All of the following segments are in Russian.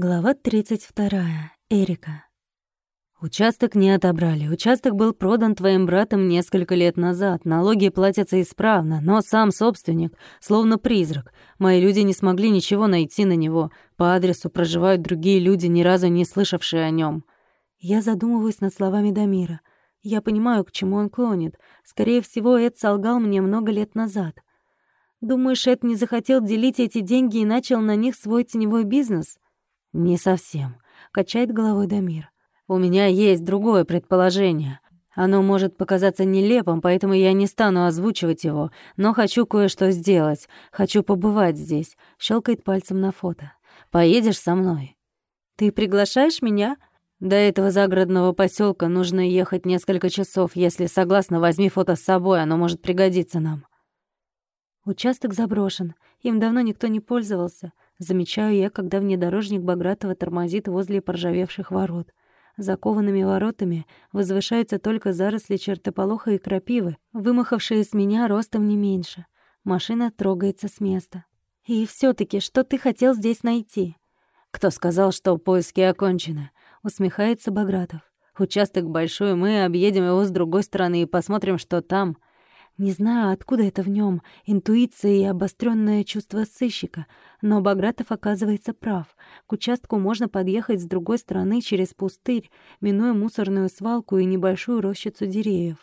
Глава 32. Эрика. Участок не отобрали. Участок был продан твоим братом несколько лет назад. Налоги платятся исправно, но сам собственник, словно призрак. Мои люди не смогли ничего найти на него. По адресу проживают другие люди, ни разу не слышавшие о нем. Я задумываюсь над словами Дамира. Я понимаю, к чему он клонит. Скорее всего, Эд солгал мне много лет назад. Думаешь, Эд не захотел делить эти деньги и начал на них свой теневой бизнес? Не совсем. Качает головой Дамир. У меня есть другое предположение. Оно может показаться нелепым, поэтому я не стану озвучивать его, но хочу кое-что сделать. Хочу побывать здесь. Щелкает пальцем на фото. Поедешь со мной? Ты приглашаешь меня? До этого загородного поселка нужно ехать несколько часов. Если согласна, возьми фото с собой, оно может пригодиться нам. Участок заброшен. Им давно никто не пользовался. Замечаю я, когда внедорожник Багратова тормозит возле поржавевших ворот. За коваными воротами возвышаются только заросли чертополоха и крапивы, вымахавшие с меня ростом не меньше. Машина трогается с места. «И все таки что ты хотел здесь найти?» «Кто сказал, что поиски окончены?» — усмехается Багратов. «Участок большой, мы объедем его с другой стороны и посмотрим, что там». Не знаю, откуда это в нем, интуиция и обостренное чувство сыщика, но Багратов оказывается прав. К участку можно подъехать с другой стороны через пустырь, минуя мусорную свалку и небольшую рощицу деревьев.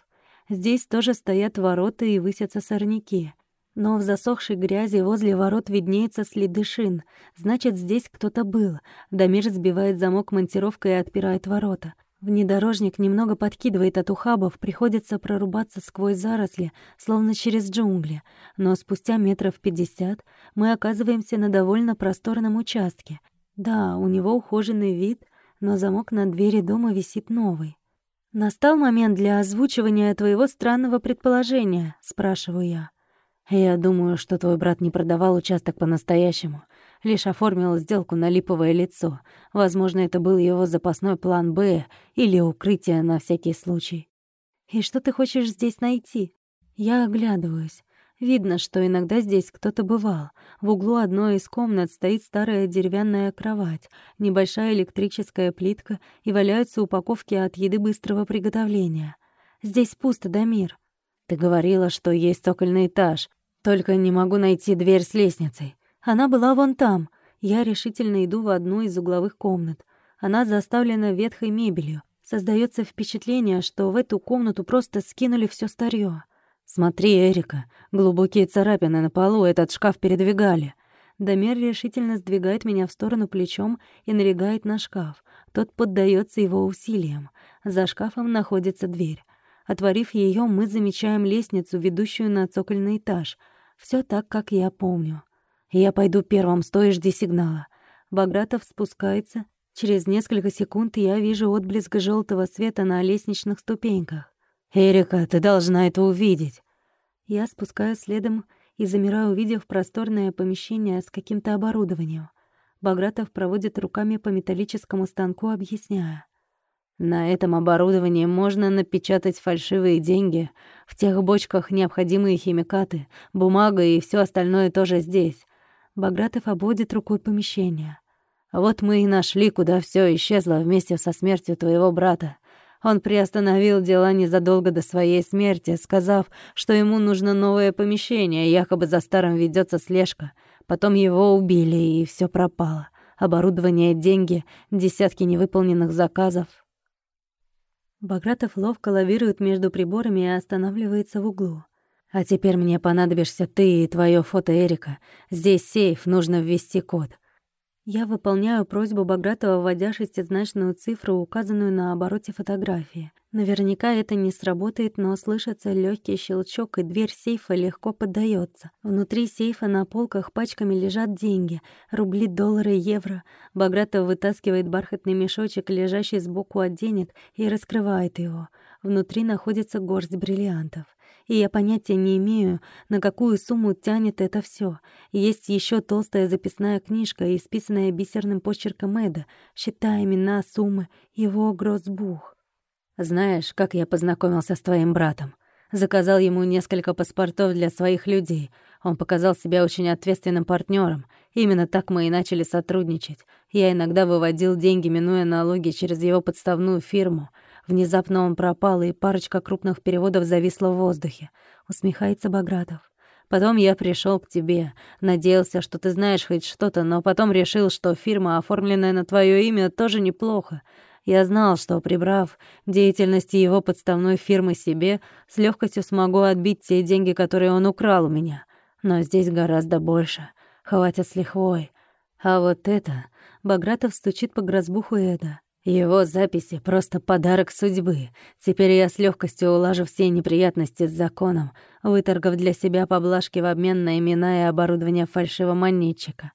Здесь тоже стоят ворота и высятся сорняки. Но в засохшей грязи возле ворот виднеются следы шин. Значит, здесь кто-то был. Дамир сбивает замок монтировкой и отпирает ворота. Внедорожник немного подкидывает от ухабов, приходится прорубаться сквозь заросли, словно через джунгли, но спустя метров пятьдесят мы оказываемся на довольно просторном участке. Да, у него ухоженный вид, но замок на двери дома висит новый. «Настал момент для озвучивания твоего странного предположения?» — спрашиваю я. «Я думаю, что твой брат не продавал участок по-настоящему лишь оформил сделку на липовое лицо. Возможно, это был его запасной план «Б» или укрытие на всякий случай. «И что ты хочешь здесь найти?» Я оглядываюсь. Видно, что иногда здесь кто-то бывал. В углу одной из комнат стоит старая деревянная кровать, небольшая электрическая плитка и валяются упаковки от еды быстрого приготовления. Здесь пусто, Дамир. Ты говорила, что есть цокольный этаж. Только не могу найти дверь с лестницей. Она была вон там. Я решительно иду в одну из угловых комнат. Она заставлена ветхой мебелью. Создается впечатление, что в эту комнату просто скинули все старье. «Смотри, Эрика, глубокие царапины на полу, этот шкаф передвигали». Дамир решительно сдвигает меня в сторону плечом и налегает на шкаф. Тот поддается его усилиям. За шкафом находится дверь. Отворив ее, мы замечаем лестницу, ведущую на цокольный этаж. Все так, как я помню. Я пойду первым, стой жди сигнала. Багратов спускается. Через несколько секунд я вижу отблеск желтого света на лестничных ступеньках. «Эрика, ты должна это увидеть!» Я спускаюсь следом и замираю, увидев просторное помещение с каким-то оборудованием. Багратов проводит руками по металлическому станку, объясняя. На этом оборудовании можно напечатать фальшивые деньги. В тех бочках необходимые химикаты, бумага и все остальное тоже здесь. Багратов обводит рукой помещение. «Вот мы и нашли, куда все исчезло вместе со смертью твоего брата. Он приостановил дела незадолго до своей смерти, сказав, что ему нужно новое помещение, якобы за старым ведется слежка. Потом его убили, и все пропало. Оборудование, деньги, десятки невыполненных заказов». Багратов ловко лавирует между приборами и останавливается в углу. А теперь мне понадобишься ты и твое фото Эрика. Здесь сейф, нужно ввести код. Я выполняю просьбу Багратова, вводя шестизначную цифру, указанную на обороте фотографии. Наверняка это не сработает, но слышится легкий щелчок, и дверь сейфа легко поддается. Внутри сейфа на полках пачками лежат деньги — рубли, доллары, евро. Багратов вытаскивает бархатный мешочек, лежащий сбоку от денег, и раскрывает его. Внутри находится горсть бриллиантов и я понятия не имею, на какую сумму тянет это все. Есть еще толстая записная книжка, исписанная бисерным почерком Эда, считая имена, суммы, его грозбух. «Знаешь, как я познакомился с твоим братом?» Заказал ему несколько паспортов для своих людей. Он показал себя очень ответственным партнером. Именно так мы и начали сотрудничать. Я иногда выводил деньги, минуя налоги, через его подставную фирму. Внезапно он пропал, и парочка крупных переводов зависла в воздухе. Усмехается Багратов. Потом я пришел к тебе, надеялся, что ты знаешь хоть что-то, но потом решил, что фирма, оформленная на твое имя, тоже неплохо. Я знал, что, прибрав деятельности его подставной фирмы себе, с легкостью смогу отбить те деньги, которые он украл у меня. Но здесь гораздо больше. Хватит с лихвой. А вот это... Багратов стучит по грозбуху Эда. Его записи — просто подарок судьбы. Теперь я с легкостью улажу все неприятности с законом, выторгав для себя поблажки в обмен на имена и оборудование фальшивомонетчика.